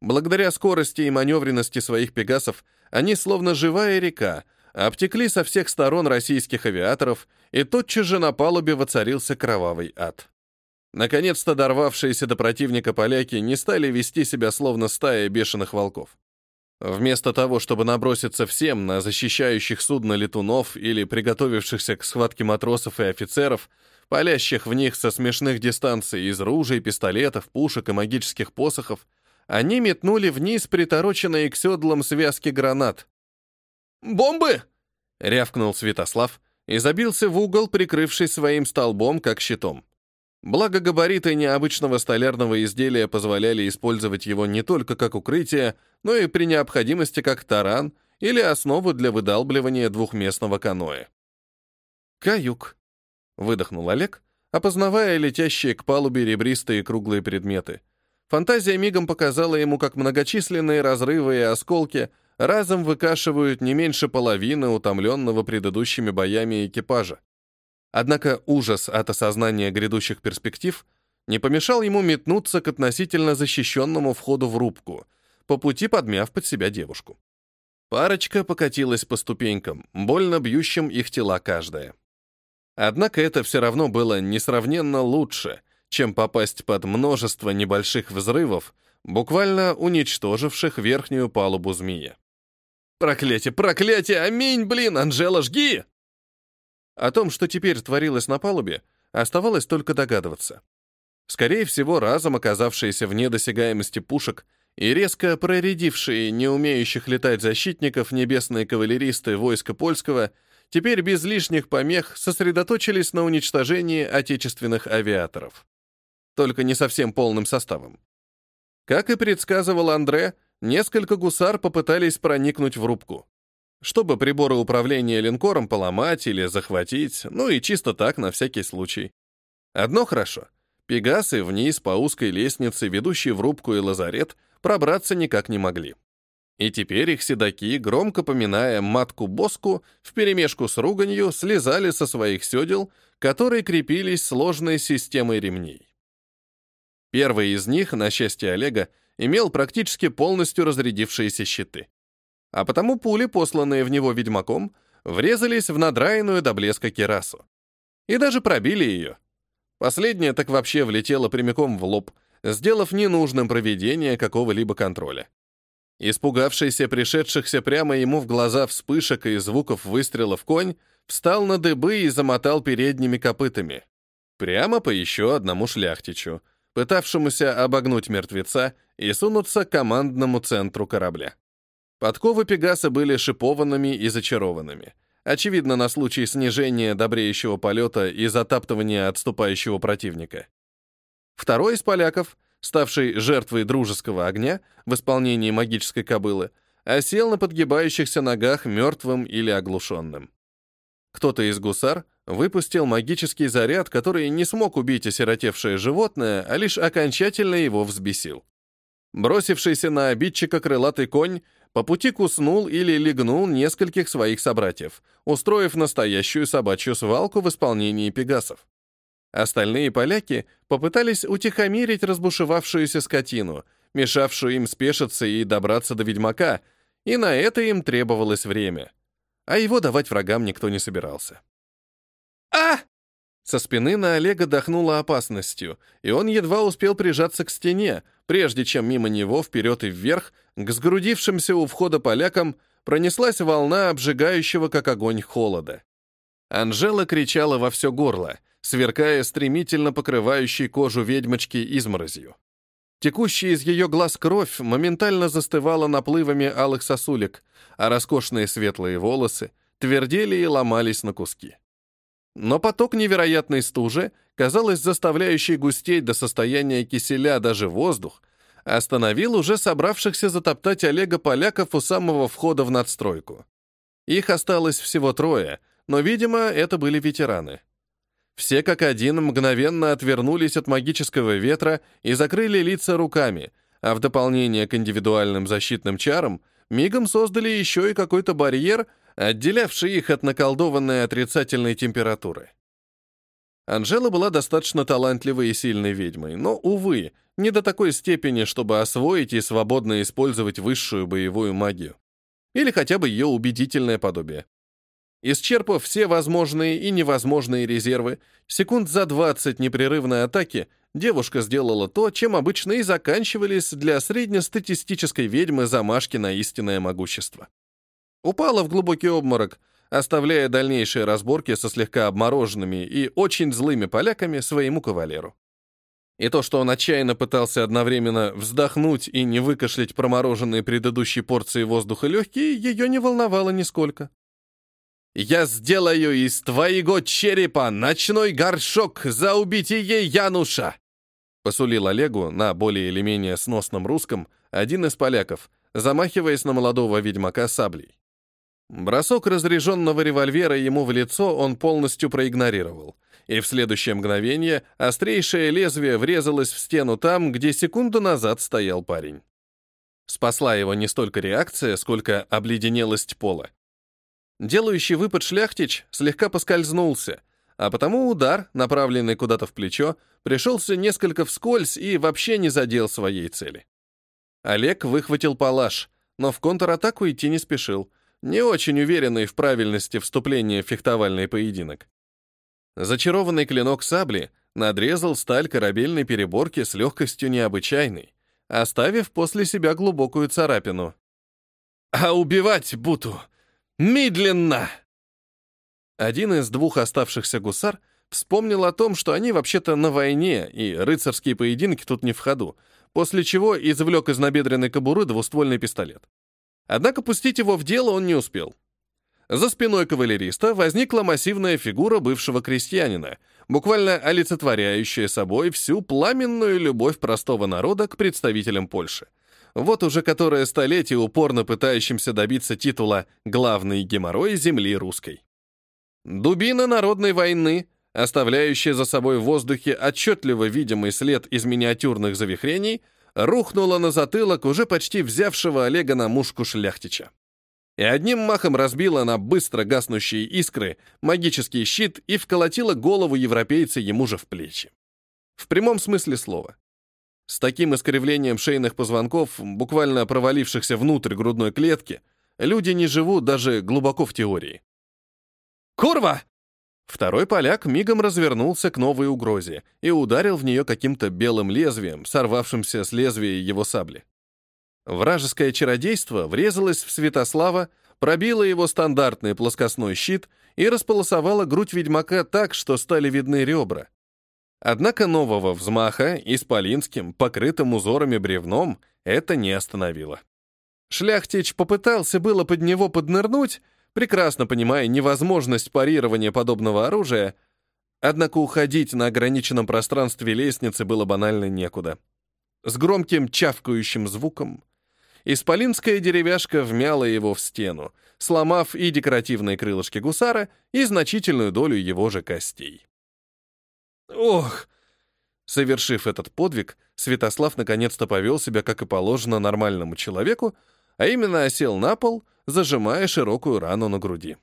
Благодаря скорости и маневренности своих пегасов, они, словно живая река, обтекли со всех сторон российских авиаторов, и тотчас же на палубе воцарился кровавый ад. Наконец-то дорвавшиеся до противника поляки не стали вести себя словно стая бешеных волков. Вместо того, чтобы наброситься всем на защищающих судно летунов или приготовившихся к схватке матросов и офицеров, палящих в них со смешных дистанций из ружей, пистолетов, пушек и магических посохов, они метнули вниз притороченные к седлам связки гранат. «Бомбы!» — рявкнул Святослав и забился в угол, прикрывшись своим столбом, как щитом. Благо габариты необычного столярного изделия позволяли использовать его не только как укрытие, но и при необходимости как таран или основу для выдалбливания двухместного каноэ. «Каюк», — выдохнул Олег, опознавая летящие к палубе ребристые круглые предметы. Фантазия мигом показала ему, как многочисленные разрывы и осколки разом выкашивают не меньше половины утомленного предыдущими боями экипажа. Однако ужас от осознания грядущих перспектив не помешал ему метнуться к относительно защищенному входу в рубку, по пути подмяв под себя девушку. Парочка покатилась по ступенькам, больно бьющим их тела каждая. Однако это все равно было несравненно лучше, чем попасть под множество небольших взрывов, буквально уничтоживших верхнюю палубу змея. «Проклятие, проклятие! Аминь, блин! Анжела, жги!» О том, что теперь творилось на палубе, оставалось только догадываться. Скорее всего, разом оказавшиеся вне досягаемости пушек и резко проредившие не умеющих летать защитников небесные кавалеристы войска польского теперь без лишних помех сосредоточились на уничтожении отечественных авиаторов. Только не совсем полным составом. Как и предсказывал Андре, несколько гусар попытались проникнуть в рубку чтобы приборы управления линкором поломать или захватить, ну и чисто так, на всякий случай. Одно хорошо. Пегасы вниз по узкой лестнице, ведущей в рубку и лазарет, пробраться никак не могли. И теперь их седаки, громко поминая матку-боску, вперемешку с руганью слезали со своих седел, которые крепились сложной системой ремней. Первый из них, на счастье Олега, имел практически полностью разрядившиеся щиты а потому пули, посланные в него ведьмаком, врезались в надраенную до блеска керасу. И даже пробили ее. Последняя так вообще влетела прямиком в лоб, сделав ненужным проведение какого-либо контроля. Испугавшийся пришедшихся прямо ему в глаза вспышек и звуков выстрелов конь встал на дыбы и замотал передними копытами. Прямо по еще одному шляхтичу, пытавшемуся обогнуть мертвеца и сунуться к командному центру корабля. Подковы Пегаса были шипованными и зачарованными. Очевидно, на случай снижения добреющего полета и затаптывания отступающего противника. Второй из поляков, ставший жертвой дружеского огня в исполнении магической кобылы, осел на подгибающихся ногах мертвым или оглушенным. Кто-то из гусар выпустил магический заряд, который не смог убить осиротевшее животное, а лишь окончательно его взбесил. Бросившийся на обидчика крылатый конь по пути куснул или легнул нескольких своих собратьев, устроив настоящую собачью свалку в исполнении пегасов. Остальные поляки попытались утихомирить разбушевавшуюся скотину, мешавшую им спешиться и добраться до ведьмака, и на это им требовалось время. А его давать врагам никто не собирался. Со спины на Олега дохнуло опасностью, и он едва успел прижаться к стене, прежде чем мимо него вперед и вверх, к сгрудившимся у входа полякам, пронеслась волна обжигающего, как огонь, холода. Анжела кричала во все горло, сверкая стремительно покрывающей кожу ведьмочки изморозью. Текущая из ее глаз кровь моментально застывала наплывами алых сосулек, а роскошные светлые волосы твердели и ломались на куски. Но поток невероятной стужи, казалось, заставляющий густеть до состояния киселя даже воздух, остановил уже собравшихся затоптать Олега поляков у самого входа в надстройку. Их осталось всего трое, но, видимо, это были ветераны. Все как один мгновенно отвернулись от магического ветра и закрыли лица руками, а в дополнение к индивидуальным защитным чарам мигом создали еще и какой-то барьер, отделявший их от наколдованной отрицательной температуры. Анжела была достаточно талантливой и сильной ведьмой, но, увы, не до такой степени, чтобы освоить и свободно использовать высшую боевую магию. Или хотя бы ее убедительное подобие. Исчерпав все возможные и невозможные резервы, секунд за 20 непрерывной атаки, девушка сделала то, чем обычно и заканчивались для среднестатистической ведьмы замашки на истинное могущество. Упала в глубокий обморок, оставляя дальнейшие разборки со слегка обмороженными и очень злыми поляками своему кавалеру. И то, что он отчаянно пытался одновременно вздохнуть и не выкашлять промороженные предыдущей порции воздуха легкие, ее не волновало нисколько. Я сделаю из твоего черепа ночной горшок за убитие Януша!» Посулил Олегу на более или менее сносном русском один из поляков, замахиваясь на молодого ведьмака саблей. Бросок разряженного револьвера ему в лицо он полностью проигнорировал, и в следующее мгновение острейшее лезвие врезалось в стену там, где секунду назад стоял парень. Спасла его не столько реакция, сколько обледенелость пола. Делающий выпад шляхтич слегка поскользнулся, а потому удар, направленный куда-то в плечо, пришелся несколько вскользь и вообще не задел своей цели. Олег выхватил палаш, но в контратаку идти не спешил, не очень уверенный в правильности вступления в фехтовальный поединок. Зачарованный клинок сабли надрезал сталь корабельной переборки с легкостью необычайной, оставив после себя глубокую царапину. «А убивать Буту Медленно!» Один из двух оставшихся гусар вспомнил о том, что они вообще-то на войне, и рыцарские поединки тут не в ходу, после чего извлек из набедренной кобуры двуствольный пистолет. Однако пустить его в дело он не успел. За спиной кавалериста возникла массивная фигура бывшего крестьянина, буквально олицетворяющая собой всю пламенную любовь простого народа к представителям Польши — вот уже которое столетие упорно пытающимся добиться титула «Главный геморрой земли русской». Дубина народной войны, оставляющая за собой в воздухе отчетливо видимый след из миниатюрных завихрений, рухнула на затылок уже почти взявшего Олега на мушку шляхтича. И одним махом разбила на быстро гаснущие искры магический щит и вколотила голову европейца ему же в плечи. В прямом смысле слова. С таким искривлением шейных позвонков, буквально провалившихся внутрь грудной клетки, люди не живут даже глубоко в теории. «Курва!» Второй поляк мигом развернулся к новой угрозе и ударил в нее каким-то белым лезвием, сорвавшимся с лезвия его сабли. Вражеское чародейство врезалось в Святослава, пробило его стандартный плоскостной щит и располосовало грудь ведьмака так, что стали видны ребра. Однако нового взмаха исполинским, покрытым узорами бревном, это не остановило. Шляхтич попытался было под него поднырнуть, прекрасно понимая невозможность парирования подобного оружия, однако уходить на ограниченном пространстве лестницы было банально некуда. С громким чавкающим звуком исполинская деревяшка вмяла его в стену, сломав и декоративные крылышки гусара, и значительную долю его же костей. Ох! Совершив этот подвиг, Святослав наконец-то повел себя, как и положено нормальному человеку, а именно осел на пол, зажимая широкую рану на груди.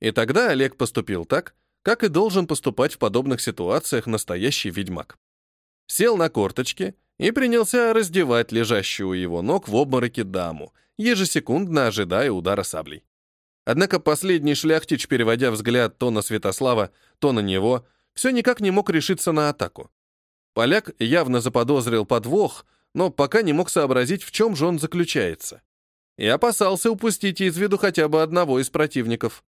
И тогда Олег поступил так, как и должен поступать в подобных ситуациях настоящий ведьмак. Сел на корточки и принялся раздевать лежащую у его ног в обмороке даму, ежесекундно ожидая удара саблей. Однако последний шляхтич, переводя взгляд то на Святослава, то на него, все никак не мог решиться на атаку. Поляк явно заподозрил подвох, но пока не мог сообразить, в чем же он заключается. И опасался упустить из виду хотя бы одного из противников.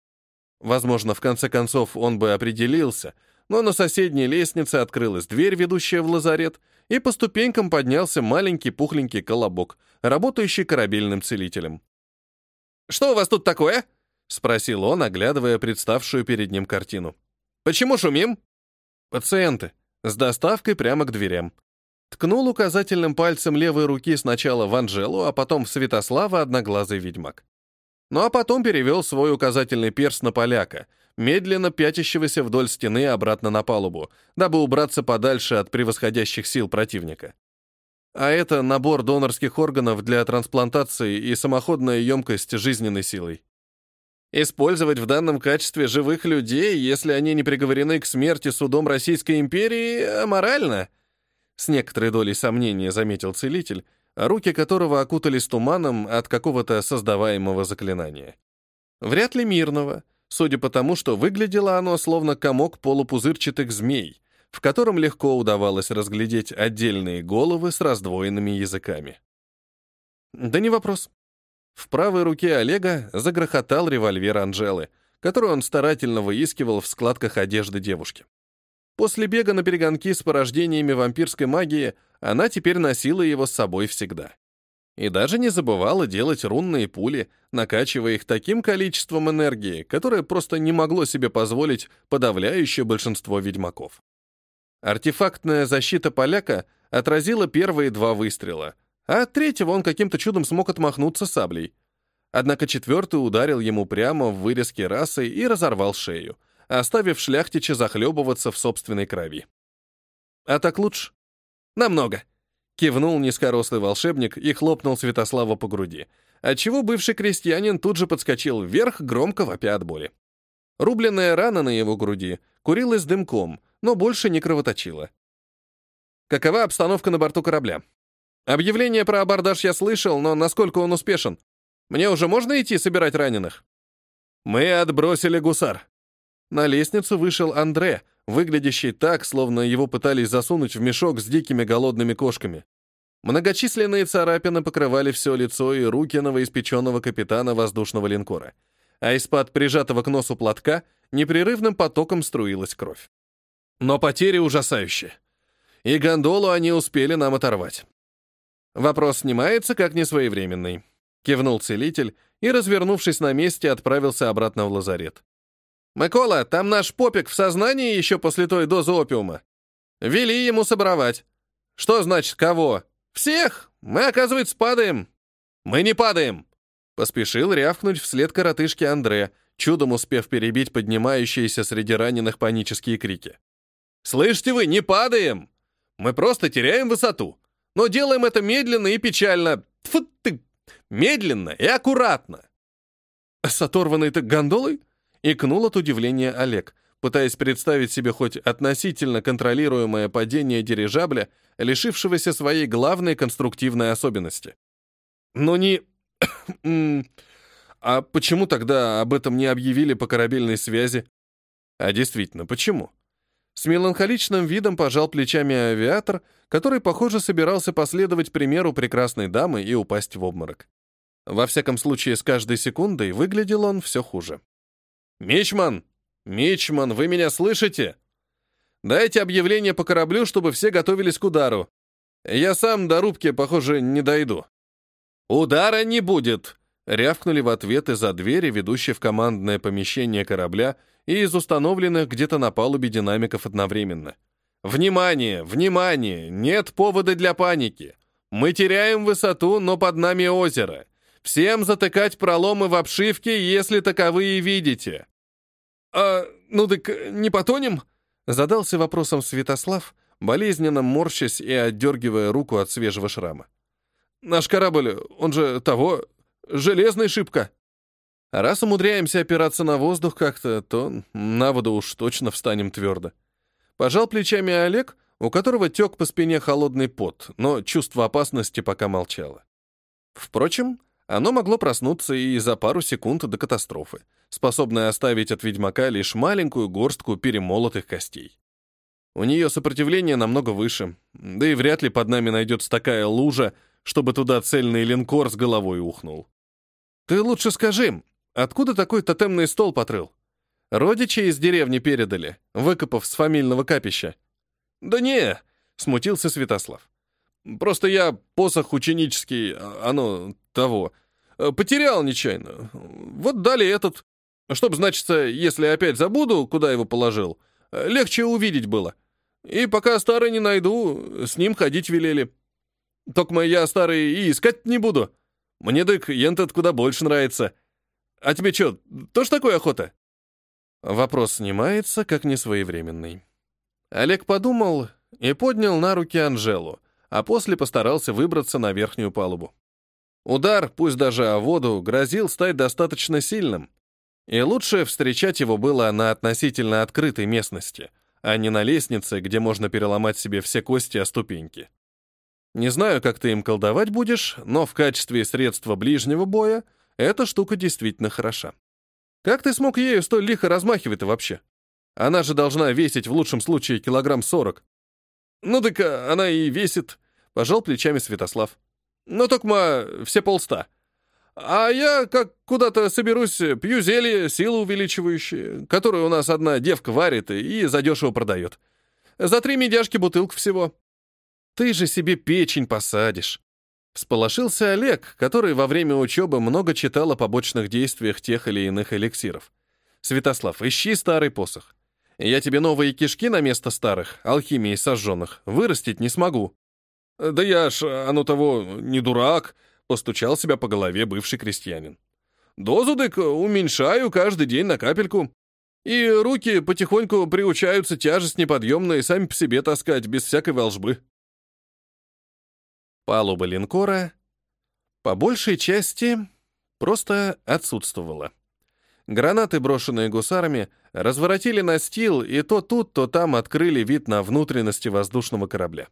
Возможно, в конце концов он бы определился, но на соседней лестнице открылась дверь, ведущая в лазарет, и по ступенькам поднялся маленький пухленький колобок, работающий корабельным целителем. «Что у вас тут такое?» — спросил он, оглядывая представшую перед ним картину. «Почему шумим?» «Пациенты. С доставкой прямо к дверям». Ткнул указательным пальцем левой руки сначала в Анжелу, а потом в Святослава одноглазый ведьмак. Ну а потом перевел свой указательный перст на поляка, медленно пятящегося вдоль стены обратно на палубу, дабы убраться подальше от превосходящих сил противника. а это набор донорских органов для трансплантации и самоходная емкость жизненной силой. Использовать в данном качестве живых людей, если они не приговорены к смерти судом Российской империи, аморально. С некоторой долей сомнения заметил целитель, руки которого окутались туманом от какого-то создаваемого заклинания. Вряд ли мирного, судя по тому, что выглядело оно словно комок полупузырчатых змей, в котором легко удавалось разглядеть отдельные головы с раздвоенными языками. Да не вопрос. В правой руке Олега загрохотал револьвер Анжелы, который он старательно выискивал в складках одежды девушки. После бега на перегонки с порождениями вампирской магии она теперь носила его с собой всегда. И даже не забывала делать рунные пули, накачивая их таким количеством энергии, которое просто не могло себе позволить подавляющее большинство ведьмаков. Артефактная защита поляка отразила первые два выстрела — а от третьего он каким-то чудом смог отмахнуться саблей. Однако четвертый ударил ему прямо в вырезке расы и разорвал шею, оставив шляхтича захлебываться в собственной крови. «А так лучше?» «Намного», — кивнул низкорослый волшебник и хлопнул Святослава по груди, отчего бывший крестьянин тут же подскочил вверх, громко вопя от боли. Рубленная рана на его груди курилась дымком, но больше не кровоточила. «Какова обстановка на борту корабля?» Объявление про абордаж я слышал, но насколько он успешен? Мне уже можно идти собирать раненых? Мы отбросили гусар. На лестницу вышел Андре, выглядящий так, словно его пытались засунуть в мешок с дикими голодными кошками. Многочисленные царапины покрывали все лицо и руки новоиспеченного капитана воздушного линкора, а из-под прижатого к носу платка непрерывным потоком струилась кровь. Но потери ужасающие. И гондолу они успели нам оторвать. Вопрос снимается как несвоевременный. Кивнул целитель и, развернувшись на месте, отправился обратно в лазарет. «Микола, там наш попик в сознании еще после той дозы опиума. Вели ему собрать. Что значит кого? Всех! Мы, оказывается, падаем. Мы не падаем!» Поспешил рявкнуть вслед коротышке Андре, чудом успев перебить поднимающиеся среди раненых панические крики. «Слышите вы, не падаем! Мы просто теряем высоту но делаем это медленно и печально. Тьфу ты! Медленно и аккуратно. С оторванной-то гондолой? Икнул от удивления Олег, пытаясь представить себе хоть относительно контролируемое падение дирижабля, лишившегося своей главной конструктивной особенности. Но не... а почему тогда об этом не объявили по корабельной связи? А действительно, почему? С меланхоличным видом пожал плечами авиатор, который, похоже, собирался последовать примеру прекрасной дамы и упасть в обморок. Во всяком случае, с каждой секундой выглядел он все хуже. «Мичман! Мичман, вы меня слышите? Дайте объявление по кораблю, чтобы все готовились к удару. Я сам до рубки, похоже, не дойду». «Удара не будет!» — рявкнули в ответ из-за двери, ведущей в командное помещение корабля, и из установленных где-то на палубе динамиков одновременно. «Внимание! Внимание! Нет повода для паники! Мы теряем высоту, но под нами озеро. Всем затыкать проломы в обшивке, если таковые видите». «А, ну так не потонем?» Задался вопросом Святослав, болезненно морщась и отдергивая руку от свежего шрама. «Наш корабль, он же того, железный шибко». Раз умудряемся опираться на воздух как-то, то на воду уж точно встанем твердо. Пожал плечами Олег, у которого тек по спине холодный пот, но чувство опасности пока молчало. Впрочем, оно могло проснуться и за пару секунд до катастрофы, способной оставить от ведьмака лишь маленькую горстку перемолотых костей. У нее сопротивление намного выше, да и вряд ли под нами найдется такая лужа, чтобы туда цельный линкор с головой ухнул. «Ты лучше скажи, Откуда такой тотемный стол потрыл? Родичи из деревни передали, выкопав с фамильного капища. Да не, смутился Святослав. Просто я посох ученический, а, оно того, потерял нечаянно. Вот дали этот. Чтоб, значится, если опять забуду, куда его положил, легче увидеть было. И пока старый не найду, с ним ходить велели. Только я старый и искать не буду. Мне дык ентот куда больше нравится. А тебе что, тоже такой охота?» Вопрос снимается, как несвоевременный. Олег подумал и поднял на руки Анжелу, а после постарался выбраться на верхнюю палубу. Удар, пусть даже о воду, грозил стать достаточно сильным, и лучше встречать его было на относительно открытой местности, а не на лестнице, где можно переломать себе все кости о ступеньки. Не знаю, как ты им колдовать будешь, но в качестве средства ближнего боя эта штука действительно хороша. Как ты смог ею столь лихо размахивать-то вообще? Она же должна весить в лучшем случае килограмм сорок. Ну так а, она и весит, пожал плечами Святослав. Ну, только все полста. А я, как куда-то соберусь, пью зелье, силу увеличивающее, которую у нас одна девка варит и задешево продает. За три медяшки бутылку всего. Ты же себе печень посадишь. Всполошился Олег, который во время учебы много читал о побочных действиях тех или иных эликсиров. Святослав, ищи старый посох. Я тебе новые кишки на место старых, алхимии сожженных, вырастить не смогу. Да я ж, оно того, не дурак, постучал себя по голове бывший крестьянин. Дозу дык уменьшаю каждый день на капельку. И руки потихоньку приучаются тяжесть неподъемную сами по себе таскать, без всякой волжбы. Палуба линкора по большей части просто отсутствовала. Гранаты, брошенные гусарами, разворотили настил и то тут, то там открыли вид на внутренности воздушного корабля.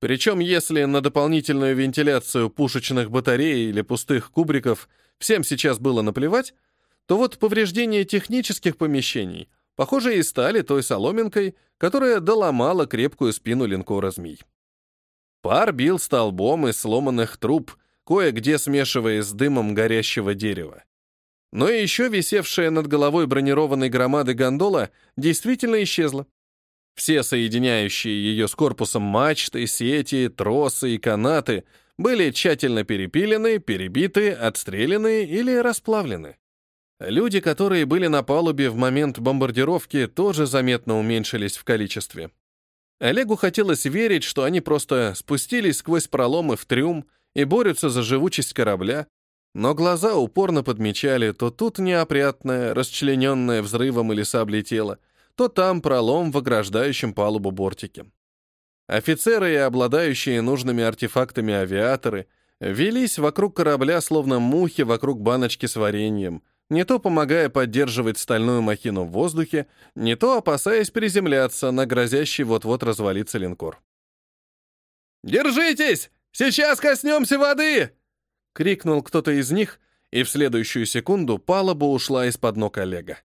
Причем, если на дополнительную вентиляцию пушечных батарей или пустых кубриков всем сейчас было наплевать, то вот повреждение технических помещений, похоже, и стали той соломинкой, которая доломала крепкую спину линкора «Змей». Пар бил столбом из сломанных труб, кое-где смешиваясь с дымом горящего дерева. Но еще висевшая над головой бронированной громады гондола действительно исчезла. Все соединяющие ее с корпусом мачты, сети, тросы и канаты были тщательно перепилены, перебиты, отстреляны или расплавлены. Люди, которые были на палубе в момент бомбардировки, тоже заметно уменьшились в количестве. Олегу хотелось верить, что они просто спустились сквозь проломы в трюм и борются за живучесть корабля, но глаза упорно подмечали то тут неопрятное, расчлененное взрывом или саблей тело, то там пролом в ограждающем палубу бортике. Офицеры и обладающие нужными артефактами авиаторы велись вокруг корабля, словно мухи вокруг баночки с вареньем, не то помогая поддерживать стальную махину в воздухе, не то опасаясь приземляться на грозящий вот-вот развалиться линкор. «Держитесь! Сейчас коснемся воды!» — крикнул кто-то из них, и в следующую секунду палуба ушла из-под ног Олега.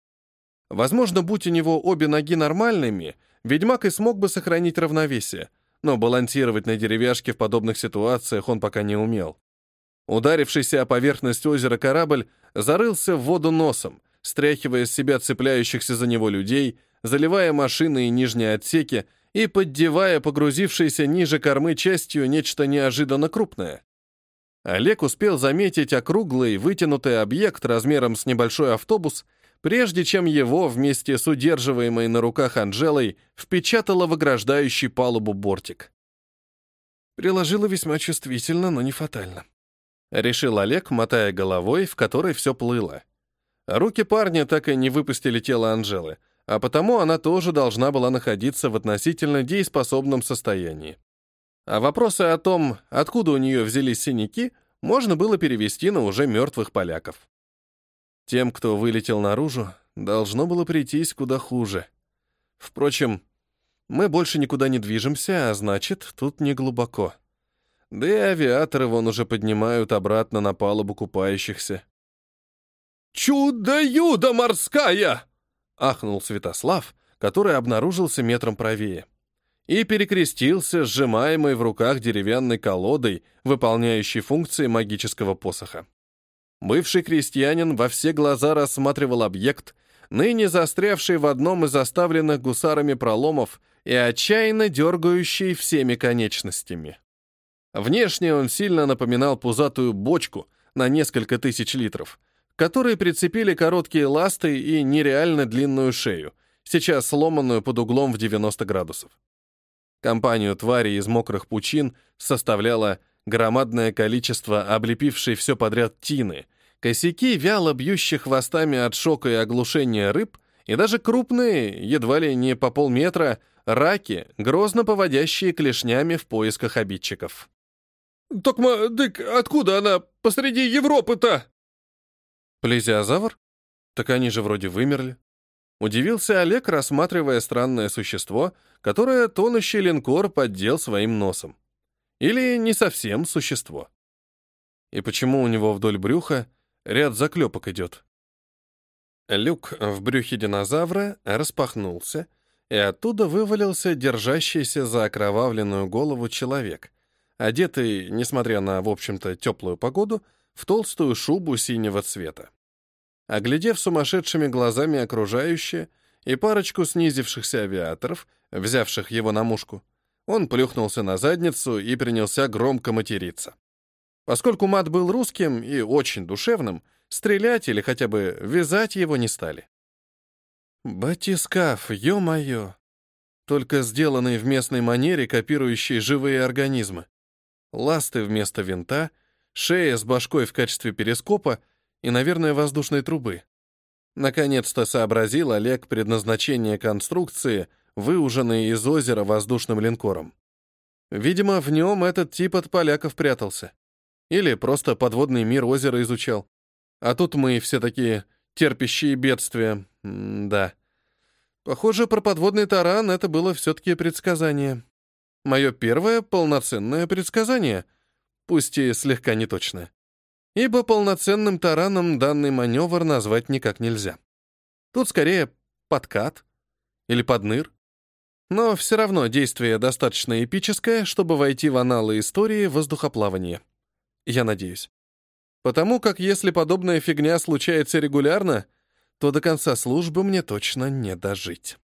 Возможно, будь у него обе ноги нормальными, ведьмак и смог бы сохранить равновесие, но балансировать на деревяшке в подобных ситуациях он пока не умел. Ударившийся о поверхность озера корабль зарылся в воду носом, стряхивая с себя цепляющихся за него людей, заливая машины и нижние отсеки и поддевая погрузившейся ниже кормы частью нечто неожиданно крупное. Олег успел заметить округлый, вытянутый объект размером с небольшой автобус, прежде чем его вместе с удерживаемой на руках Анжелой впечатало в ограждающий палубу бортик. Приложила весьма чувствительно, но не фатально. Решил Олег, мотая головой, в которой все плыло. Руки парня так и не выпустили тело Анжелы, а потому она тоже должна была находиться в относительно дееспособном состоянии. А вопросы о том, откуда у нее взялись синяки, можно было перевести на уже мертвых поляков. Тем, кто вылетел наружу, должно было прийтись куда хуже. Впрочем, мы больше никуда не движемся, а значит, тут не глубоко. Да и авиаторы вон уже поднимают обратно на палубу купающихся. «Чудо-юдо морская!» — ахнул Святослав, который обнаружился метром правее. И перекрестился, сжимаемой в руках деревянной колодой, выполняющей функции магического посоха. Бывший крестьянин во все глаза рассматривал объект, ныне застрявший в одном из оставленных гусарами проломов и отчаянно дергающий всеми конечностями. Внешне он сильно напоминал пузатую бочку на несколько тысяч литров, к которой прицепили короткие ласты и нереально длинную шею, сейчас сломанную под углом в 90 градусов. Компанию тварей из мокрых пучин составляло громадное количество облепившей все подряд тины, косяки вяло бьющих хвостами от шока и оглушения рыб И даже крупные, едва ли не по полметра, раки, грозно поводящие клешнями в поисках обидчиков. «Токма, дык, откуда она посреди Европы-то?» Плезиозавр? Так они же вроде вымерли. Удивился Олег, рассматривая странное существо, которое тонущий линкор поддел своим носом. Или не совсем существо. И почему у него вдоль брюха ряд заклепок идет? Люк в брюхе динозавра распахнулся, и оттуда вывалился держащийся за окровавленную голову человек, одетый, несмотря на, в общем-то, теплую погоду, в толстую шубу синего цвета. Оглядев сумасшедшими глазами окружающее и парочку снизившихся авиаторов, взявших его на мушку, он плюхнулся на задницу и принялся громко материться. Поскольку мат был русским и очень душевным, стрелять или хотя бы вязать его не стали. Батискаф, ё-моё! Только сделанный в местной манере, копирующий живые организмы. Ласты вместо винта, шея с башкой в качестве перископа и, наверное, воздушной трубы. Наконец-то сообразил Олег предназначение конструкции, выуженной из озера воздушным линкором. Видимо, в нем этот тип от поляков прятался. Или просто подводный мир озера изучал. А тут мы все такие терпящие бедствия. М да. Похоже, про подводный таран это было все-таки предсказание. Мое первое полноценное предсказание, пусть и слегка неточное. Ибо полноценным тараном данный маневр назвать никак нельзя. Тут скорее подкат или подныр. Но все равно действие достаточно эпическое, чтобы войти в аналы истории воздухоплавания. Я надеюсь. Потому как если подобная фигня случается регулярно, то до конца службы мне точно не дожить.